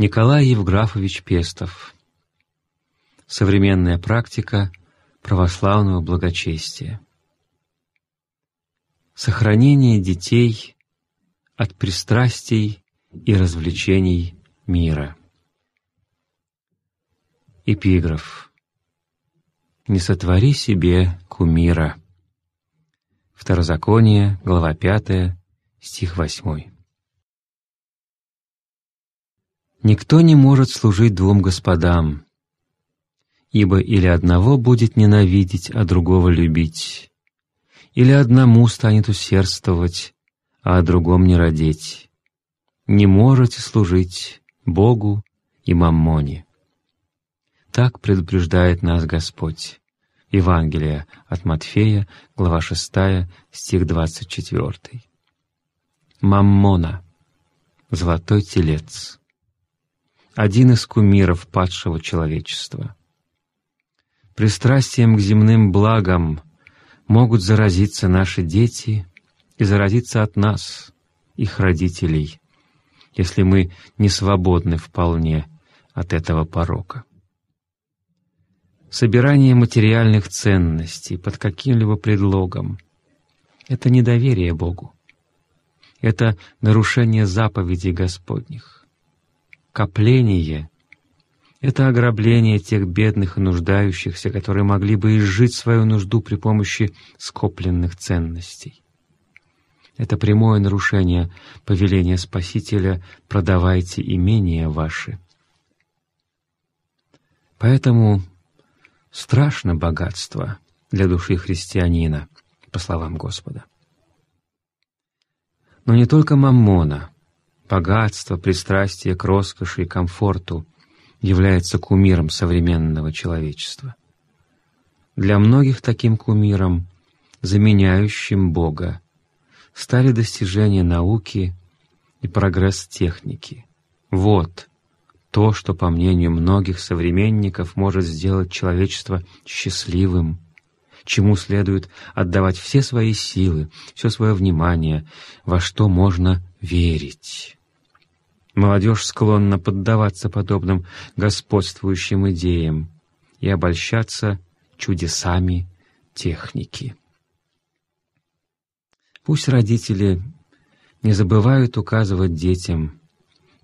Николай Евграфович Пестов. Современная практика православного благочестия. Сохранение детей от пристрастий и развлечений мира. Эпиграф. «Не сотвори себе кумира». Второзаконие, глава 5, стих 8. Никто не может служить двум господам, ибо или одного будет ненавидеть, а другого любить, или одному станет усердствовать, а о другом не родить. Не можете служить Богу и Маммоне. Так предупреждает нас Господь. Евангелие от Матфея, глава 6, стих 24. Маммона — золотой телец один из кумиров падшего человечества. Пристрастием к земным благам могут заразиться наши дети и заразиться от нас, их родителей, если мы не свободны вполне от этого порока. Собирание материальных ценностей под каким-либо предлогом — это недоверие Богу. Это нарушение заповедей Господних копление — это ограбление тех бедных и нуждающихся, которые могли бы изжить свою нужду при помощи скопленных ценностей. Это прямое нарушение повеления Спасителя «продавайте имения ваши». Поэтому страшно богатство для души христианина, по словам Господа. Но не только маммона — богатство, пристрастие к роскоши и комфорту является кумиром современного человечества. Для многих таким кумиром, заменяющим Бога, стали достижения науки и прогресс техники. Вот то, что, по мнению многих современников, может сделать человечество счастливым, чему следует отдавать все свои силы, все свое внимание, во что можно верить. Молодежь склонна поддаваться подобным господствующим идеям и обольщаться чудесами техники. Пусть родители не забывают указывать детям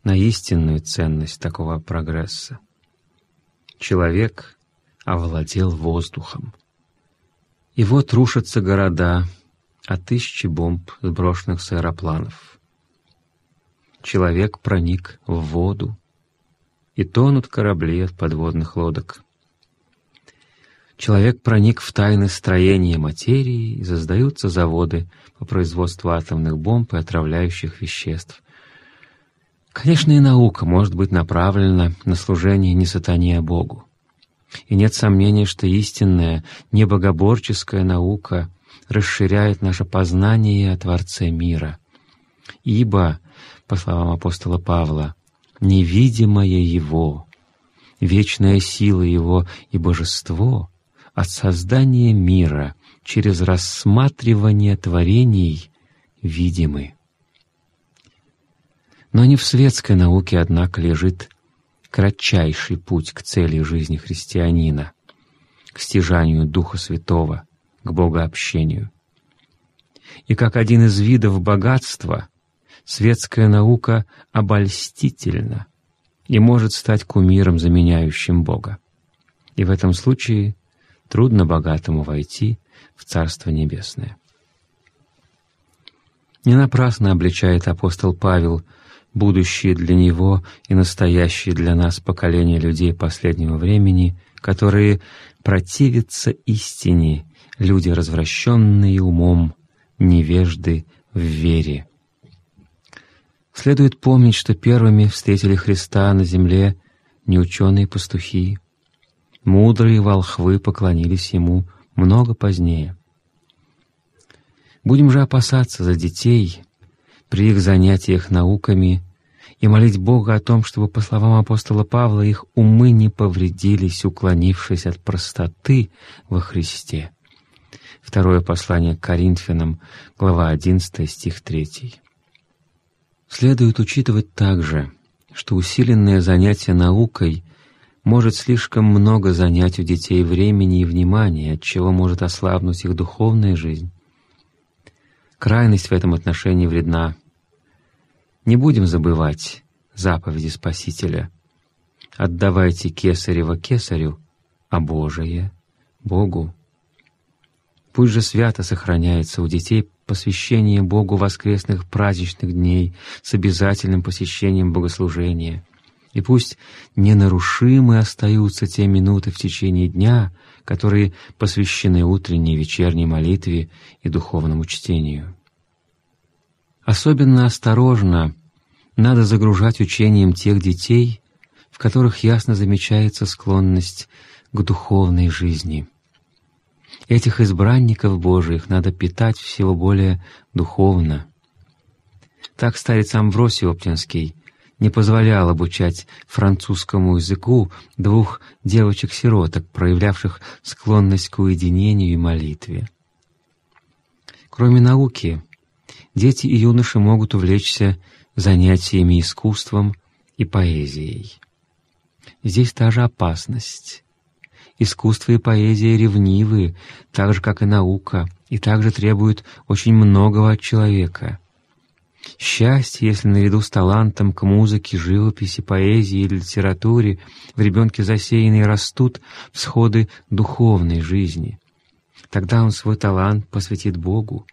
на истинную ценность такого прогресса. Человек овладел воздухом. И вот рушатся города от тысячи бомб, сброшенных с аэропланов человек проник в воду, и тонут корабли от подводных лодок. Человек проник в тайны строения материи, и создаются заводы по производству атомных бомб и отравляющих веществ. Конечно, и наука может быть направлена на служение не сатане, а Богу. И нет сомнения, что истинная, небогоборческая наука расширяет наше познание о Творце мира. Ибо по словам апостола Павла, невидимое Его, вечная сила Его и божество от создания мира через рассматривание творений видимы. Но не в светской науке, однако, лежит кратчайший путь к цели жизни христианина, к стяжанию Духа Святого, к богообщению. И как один из видов богатства — светская наука обольстительна и может стать кумиром, заменяющим Бога. И в этом случае трудно богатому войти в Царство Небесное. Не напрасно обличает апостол Павел будущее для него и настоящее для нас поколение людей последнего времени, которые противятся истине, люди, развращенные умом, невежды в вере. Следует помнить, что первыми встретили Христа на земле не ученые-пастухи. Мудрые волхвы поклонились Ему много позднее. Будем же опасаться за детей при их занятиях науками и молить Бога о том, чтобы, по словам апостола Павла, их умы не повредились, уклонившись от простоты во Христе. Второе послание к Коринфянам, глава 11, стих 3. Следует учитывать также, что усиленное занятие наукой может слишком много занять у детей времени и внимания, от чего может ослабнуть их духовная жизнь. Крайность в этом отношении вредна. Не будем забывать заповеди Спасителя. «Отдавайте кесарево кесарю, а Божие — Богу». Пусть же свято сохраняется у детей посвящение Богу воскресных праздничных дней с обязательным посещением богослужения. И пусть ненарушимы остаются те минуты в течение дня, которые посвящены утренней и вечерней молитве и духовному чтению. Особенно осторожно надо загружать учением тех детей, в которых ясно замечается склонность к духовной жизни — Этих избранников Божиих надо питать всего более духовно. Так старец Амвросий Оптинский не позволял обучать французскому языку двух девочек-сироток, проявлявших склонность к уединению и молитве. Кроме науки, дети и юноши могут увлечься занятиями искусством и поэзией. Здесь та же опасность. Искусство и поэзия ревнивы, так же, как и наука, и также требуют очень многого от человека. Счастье, если наряду с талантом к музыке, живописи, поэзии и литературе в ребенке засеянные растут всходы духовной жизни. Тогда он свой талант посвятит Богу,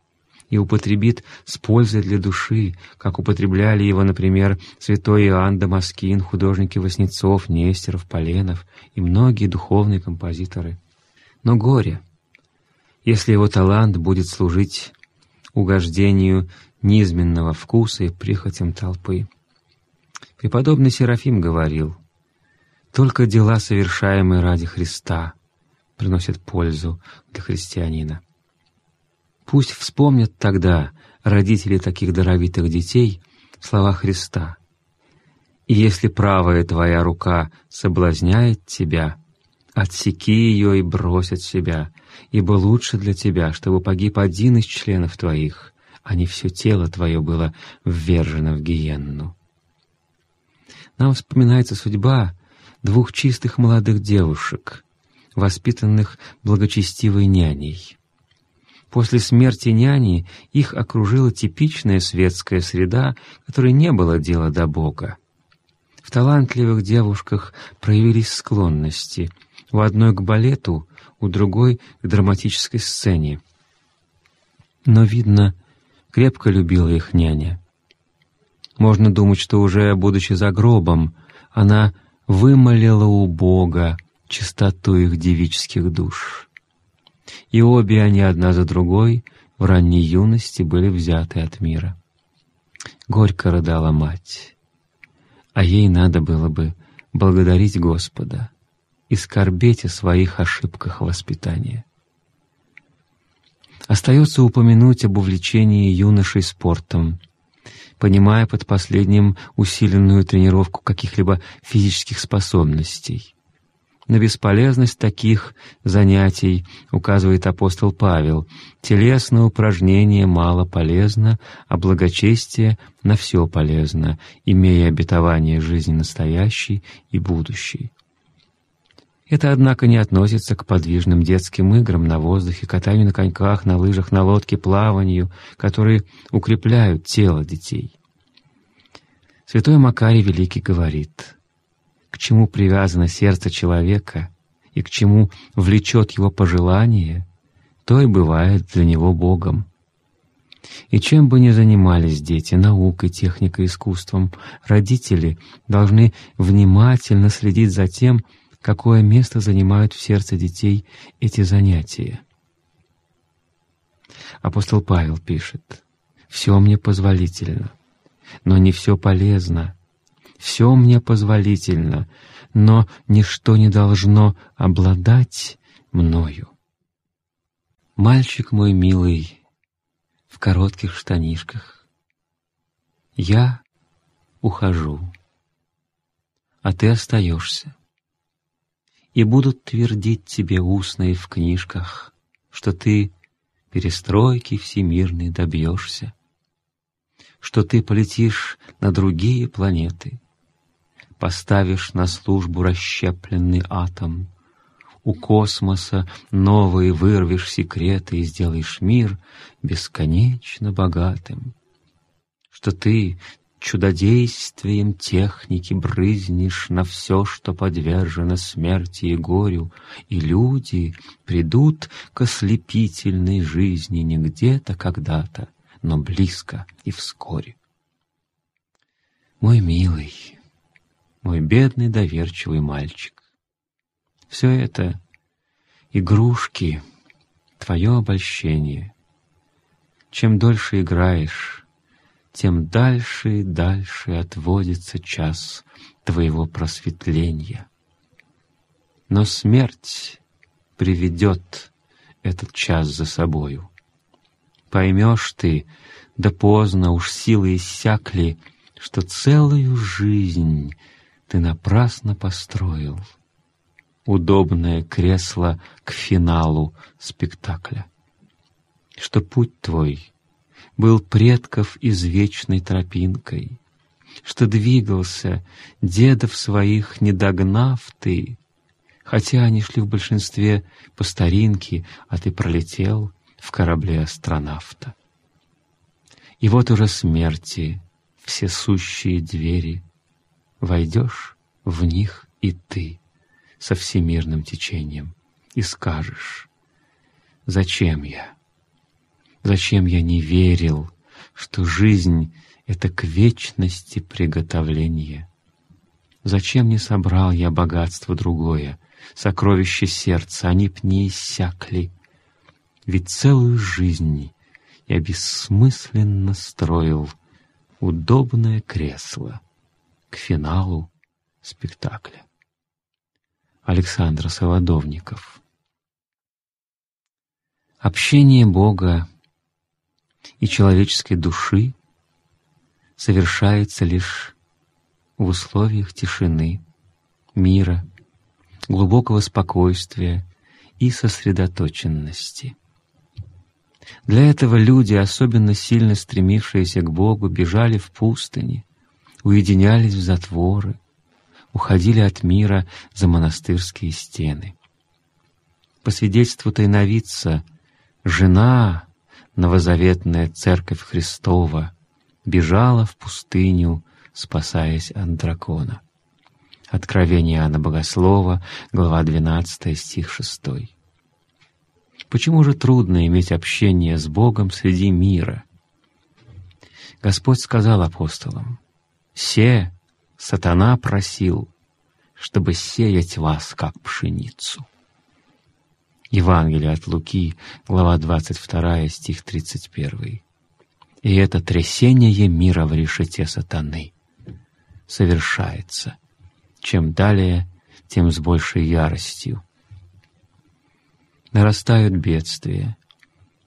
и употребит с пользой для души, как употребляли его, например, святой Иоанн Дамаскин, художники Васнецов, Нестеров, Поленов и многие духовные композиторы. Но горе, если его талант будет служить угождению низменного вкуса и прихотям толпы. Преподобный Серафим говорил, «Только дела, совершаемые ради Христа, приносят пользу для христианина». Пусть вспомнят тогда родители таких даровитых детей слова Христа. «И если правая твоя рука соблазняет тебя, отсеки ее и брось от себя, ибо лучше для тебя, чтобы погиб один из членов твоих, а не все тело твое было ввержено в гиенну». Нам вспоминается судьба двух чистых молодых девушек, воспитанных благочестивой няней. После смерти няни их окружила типичная светская среда, которой не было дела до Бога. В талантливых девушках проявились склонности, у одной к балету, у другой — к драматической сцене. Но, видно, крепко любила их няня. Можно думать, что уже, будучи за гробом, она вымолила у Бога чистоту их девических душ и обе они одна за другой в ранней юности были взяты от мира. Горько рыдала мать, а ей надо было бы благодарить Господа и скорбеть о своих ошибках воспитания. Остается упомянуть об увлечении юношей спортом, понимая под последним усиленную тренировку каких-либо физических способностей. На бесполезность таких занятий указывает апостол Павел. Телесное упражнение мало полезно, а благочестие на все полезно, имея обетование жизни настоящей и будущей. Это, однако, не относится к подвижным детским играм на воздухе, катанию на коньках, на лыжах, на лодке, плаванию, которые укрепляют тело детей. Святой Макарий Великий говорит — к чему привязано сердце человека и к чему влечет его пожелание, то и бывает для него Богом. И чем бы ни занимались дети, наукой, техникой, искусством, родители должны внимательно следить за тем, какое место занимают в сердце детей эти занятия. Апостол Павел пишет, «Все мне позволительно, но не все полезно, все мне позволительно, но ничто не должно обладать мною. Мальчик мой милый, в коротких штанишках, я ухожу, а ты остаешься, и будут твердить тебе устные в книжках, что ты перестройки всемирной добьешься, что ты полетишь на другие планеты — поставишь на службу расщепленный атом. У космоса новые вырвешь секреты и сделаешь мир бесконечно богатым. Что ты чудодействием техники брызнешь на все, что подвержено смерти и горю, и люди придут к ослепительной жизни не где-то когда-то, но близко и вскоре. Мой милый, мой бедный доверчивый мальчик, все это игрушки, твое обольщение. Чем дольше играешь, тем дальше и дальше отводится час твоего просветления. Но смерть приведет этот час за собою. Поймешь ты, да поздно уж силы иссякли, что целую жизнь ты напрасно построил. Удобное кресло к финалу спектакля. Что путь твой был предков извечной тропинкой, что двигался, дедов своих не догнав ты, хотя они шли в большинстве по старинке, а ты пролетел в корабле астронавта. И вот уже смерти все сущие двери, войдешь в них и ты со всемирным течением и скажешь, «Зачем я?» Зачем я не верил, что жизнь — это к вечности приготовление? Зачем не собрал я богатство другое, сокровище сердца, они б не иссякли? Ведь целую жизнь я бессмысленно строил удобное кресло к финалу спектакля. Александр Солодовников Общение Бога и человеческой души совершается лишь в условиях тишины, мира, глубокого спокойствия и сосредоточенности. Для этого люди, особенно сильно стремившиеся к Богу, бежали в пустыни, уединялись в затворы, уходили от мира за монастырские стены. По свидетельству тайновидца, жена новозаветная Церковь Христова бежала в пустыню, спасаясь от дракона. Откровение Иоанна Богослова, глава 12, стих 6. Почему же трудно иметь общение с Богом среди мира? Господь сказал апостолам, «Се, сатана просил, чтобы сеять вас, как пшеницу». Евангелие от Луки, глава 22, стих 31. И это трясение мира в решете сатаны совершается. Чем далее, тем с большей яростью. Нарастают бедствия,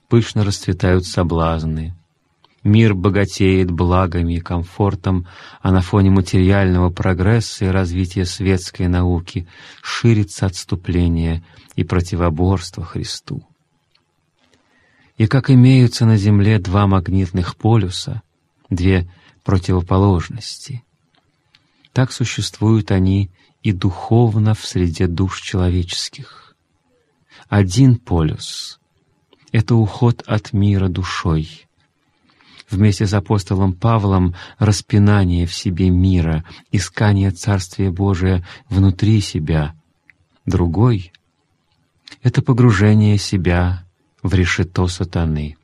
пышно расцветают соблазны, Мир богатеет благами и комфортом, а на фоне материального прогресса и развития светской науки ширится отступление и противоборство Христу. И как имеются на Земле два магнитных полюса, две противоположности, так существуют они и духовно в среде душ человеческих. Один полюс — это уход от мира душой — вместе с апостолом Павлом распинание в себе мира, искание Царствия Божия внутри себя. Другой — это погружение себя в решето сатаны,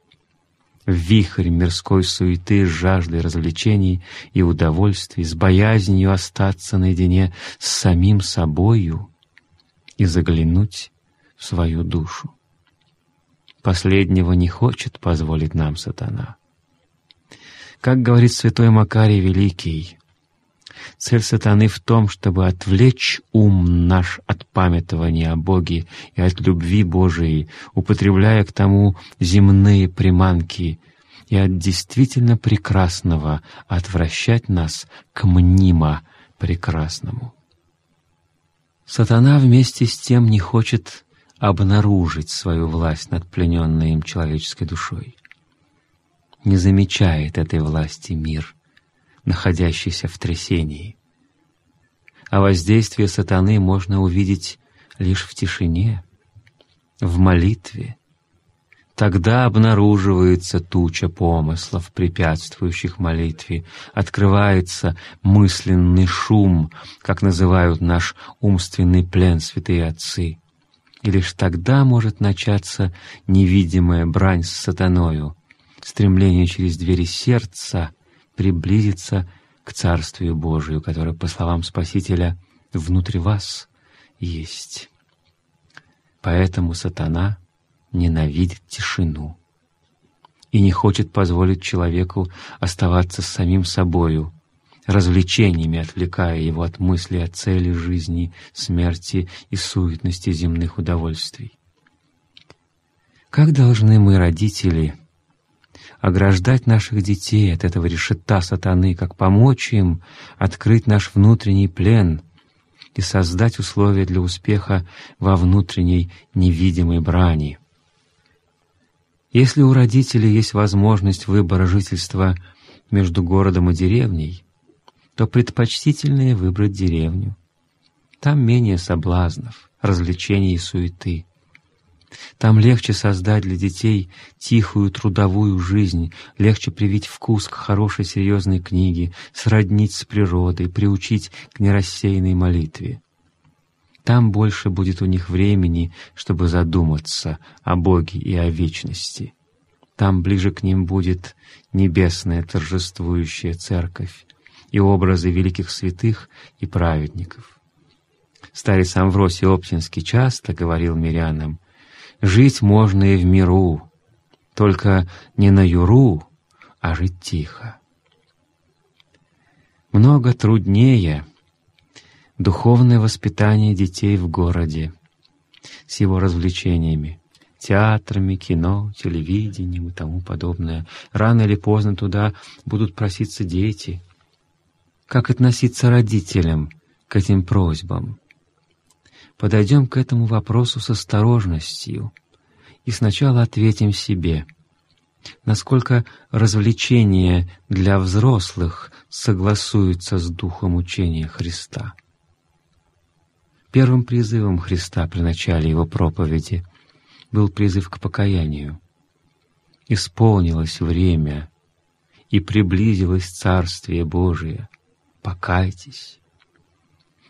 в вихрь мирской суеты с жаждой развлечений и удовольствий, с боязнью остаться наедине с самим собою и заглянуть в свою душу. Последнего не хочет позволить нам сатана. Как говорит святой Макарий Великий, цель сатаны в том, чтобы отвлечь ум наш от памятования о Боге и от любви Божией, употребляя к тому земные приманки, и от действительно прекрасного отвращать нас к мнимо прекрасному. Сатана вместе с тем не хочет обнаружить свою власть над плененной им человеческой душой не замечает этой власти мир, находящийся в трясении. а воздействие сатаны можно увидеть лишь в тишине, в молитве. Тогда обнаруживается туча помыслов, препятствующих молитве, открывается мысленный шум, как называют наш умственный плен святые отцы. И лишь тогда может начаться невидимая брань с сатаною, стремление через двери сердца приблизиться к Царствию Божию, которое, по словам Спасителя, внутри вас есть. Поэтому сатана ненавидит тишину и не хочет позволить человеку оставаться с самим собою, развлечениями отвлекая его от мысли о цели жизни, смерти и суетности земных удовольствий. Как должны мы, родители, ограждать наших детей от этого решета сатаны, как помочь им открыть наш внутренний плен и создать условия для успеха во внутренней невидимой брани. Если у родителей есть возможность выбора жительства между городом и деревней, то предпочтительнее выбрать деревню. Там менее соблазнов, развлечений и суеты. Там легче создать для детей тихую трудовую жизнь, легче привить вкус к хорошей серьезной книге, сроднить с природой, приучить к нерассеянной молитве. Там больше будет у них времени, чтобы задуматься о Боге и о вечности. Там ближе к ним будет небесная торжествующая церковь и образы великих святых и праведников. Старец Амвросий Оптинский часто говорил мирянам, Жить можно и в миру, только не на юру, а жить тихо. Много труднее духовное воспитание детей в городе с его развлечениями, театрами, кино, телевидением и тому подобное. Рано или поздно туда будут проситься дети. Как относиться родителям к этим просьбам? Подойдем к этому вопросу с осторожностью и сначала ответим себе, насколько развлечения для взрослых согласуются с духом учения Христа. Первым призывом Христа при начале Его проповеди был призыв к покаянию. «Исполнилось время, и приблизилось Царствие Божие. Покайтесь».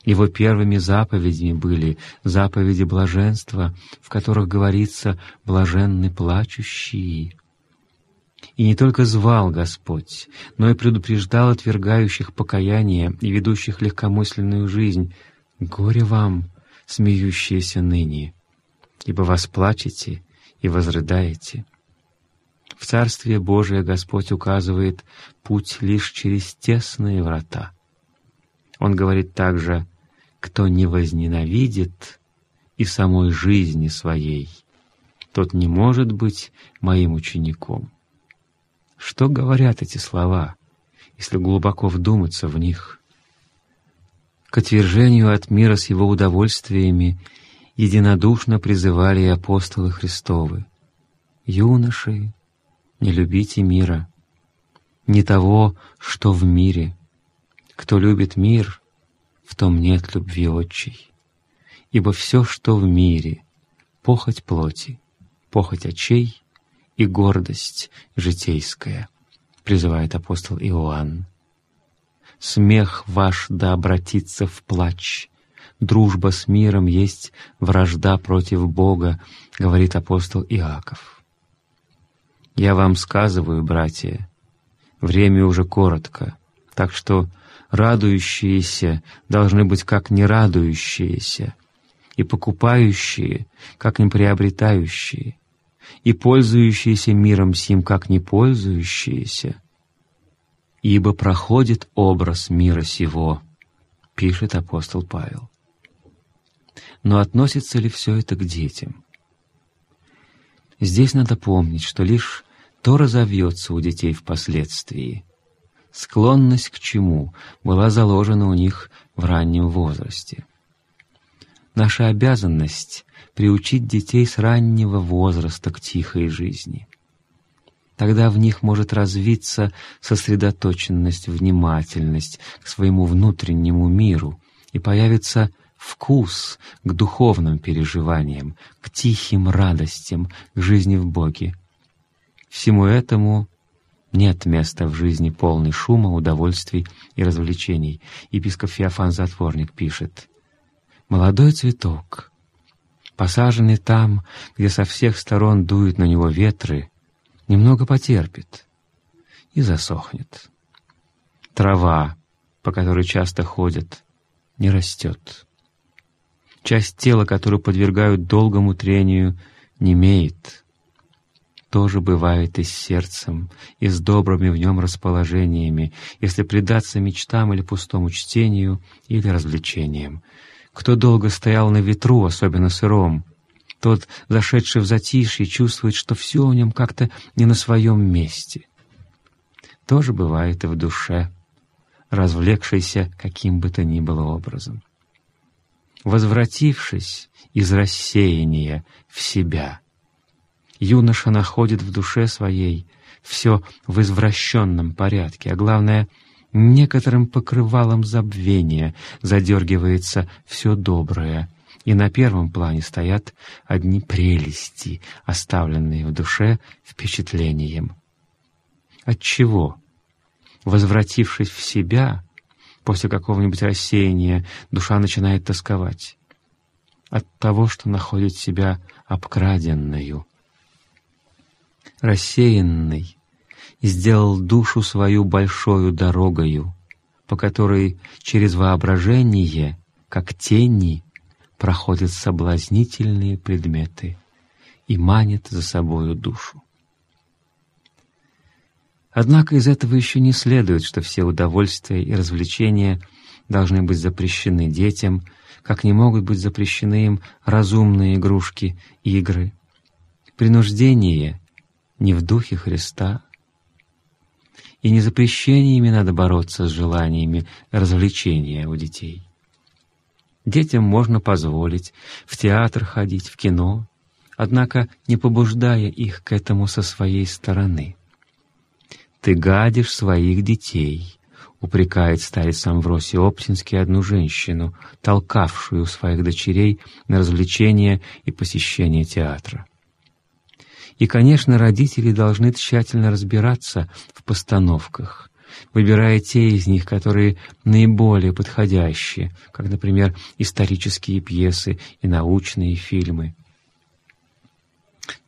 Его первыми заповедями были заповеди блаженства, в которых говорится «блаженны плачущие». И не только звал Господь, но и предупреждал отвергающих покаяние и ведущих легкомысленную жизнь «Горе вам, смеющиеся ныне, ибо вас плачете и возрыдаете». В Царствие Божие Господь указывает путь лишь через тесные врата. Он говорит также кто не возненавидит и самой жизни своей, тот не может быть моим учеником. Что говорят эти слова, если глубоко вдуматься в них? К отвержению от мира с его удовольствиями единодушно призывали и апостолы Христовы. «Юноши, не любите мира, не того, что в мире. Кто любит мир, в том нет любви отчей. Ибо все, что в мире, похоть плоти, похоть очей и гордость житейская, призывает апостол Иоанн. Смех ваш да обратится в плач, дружба с миром есть вражда против Бога, говорит апостол Иаков. Я вам сказываю, братья, время уже коротко, так что радующиеся должны быть как нерадующиеся, и покупающие, как не приобретающие, и пользующиеся миром сим, как не пользующиеся. Ибо проходит образ мира сего, пишет апостол Павел. Но относится ли все это к детям? Здесь надо помнить, что лишь то разовьется у детей впоследствии, склонность к чему была заложена у них в раннем возрасте. Наша обязанность — приучить детей с раннего возраста к тихой жизни. Тогда в них может развиться сосредоточенность, внимательность к своему внутреннему миру и появится вкус к духовным переживаниям, к тихим радостям, к жизни в Боге. Всему этому нет места в жизни полной шума, удовольствий и развлечений. Епископ Феофан Затворник пишет, «Молодой цветок, посаженный там, где со всех сторон дуют на него ветры, немного потерпит и засохнет. Трава, по которой часто ходят, не растет. Часть тела, которую подвергают долгому трению, не имеет тоже бывает и с сердцем, и с добрыми в нем расположениями, если предаться мечтам или пустому чтению, или развлечениям. Кто долго стоял на ветру, особенно сыром, тот, зашедший в затишье, чувствует, что все в нем как-то не на своем месте. Тоже бывает и в душе, развлекшейся каким бы то ни было образом. Возвратившись из рассеяния в себя — юноша находит в душе своей все в извращенном порядке, а главное, некоторым покрывалом забвения задергивается все доброе, и на первом плане стоят одни прелести, оставленные в душе впечатлением. Отчего, возвратившись в себя, после какого-нибудь рассеяния, душа начинает тосковать? От того, что находит себя обкраденную, рассеянный, сделал душу свою большою дорогою, по которой через воображение, как тени, проходят соблазнительные предметы и манит за собою душу. Однако из этого еще не следует, что все удовольствия и развлечения должны быть запрещены детям, как не могут быть запрещены им разумные игрушки, игры. Принуждение не в духе Христа. И не запрещениями надо бороться с желаниями развлечения у детей. Детям можно позволить в театр ходить, в кино, однако не побуждая их к этому со своей стороны. «Ты гадишь своих детей», — упрекает старец Амвросий Оптинский одну женщину, толкавшую своих дочерей на развлечения и посещение театра. И, конечно, родители должны тщательно разбираться в постановках, выбирая те из них, которые наиболее подходящие, как, например, исторические пьесы и научные фильмы.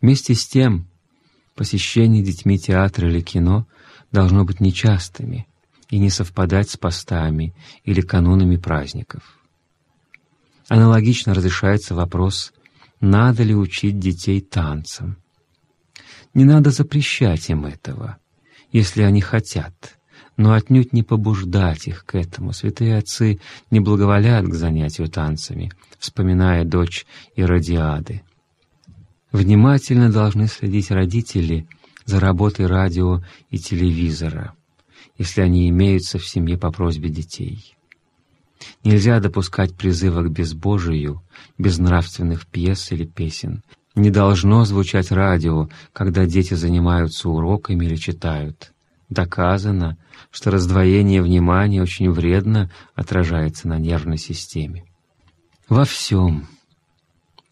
Вместе с тем, посещение детьми театра или кино должно быть нечастыми и не совпадать с постами или канунами праздников. Аналогично разрешается вопрос, надо ли учить детей танцам. Не надо запрещать им этого, если они хотят, но отнюдь не побуждать их к этому. Святые отцы не благоволят к занятию танцами, вспоминая дочь Иродиады. Внимательно должны следить родители за работой радио и телевизора, если они имеются в семье по просьбе детей. Нельзя допускать призыва к безбожию, безнравственных пьес или песен, не должно звучать радио, когда дети занимаются уроками или читают. Доказано, что раздвоение внимания очень вредно отражается на нервной системе. Во всем,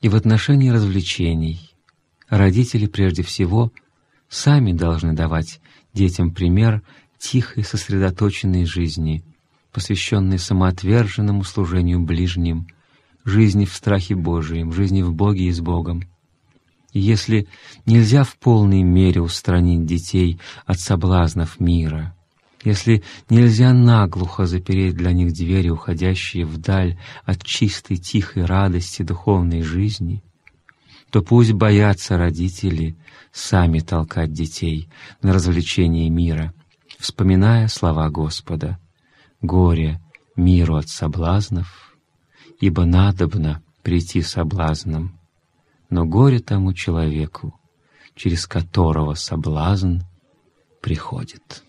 и в отношении развлечений, родители прежде всего сами должны давать детям пример тихой сосредоточенной жизни, посвященной самоотверженному служению ближним, жизни в страхе Божием, жизни в Боге и с Богом. Если нельзя в полной мере устранить детей от соблазнов мира, если нельзя наглухо запереть для них двери, уходящие вдаль от чистой тихой радости духовной жизни, то пусть боятся родители сами толкать детей на развлечение мира, вспоминая слова Господа «Горе миру от соблазнов, ибо надобно прийти соблазном» но горе тому человеку, через которого соблазн приходит.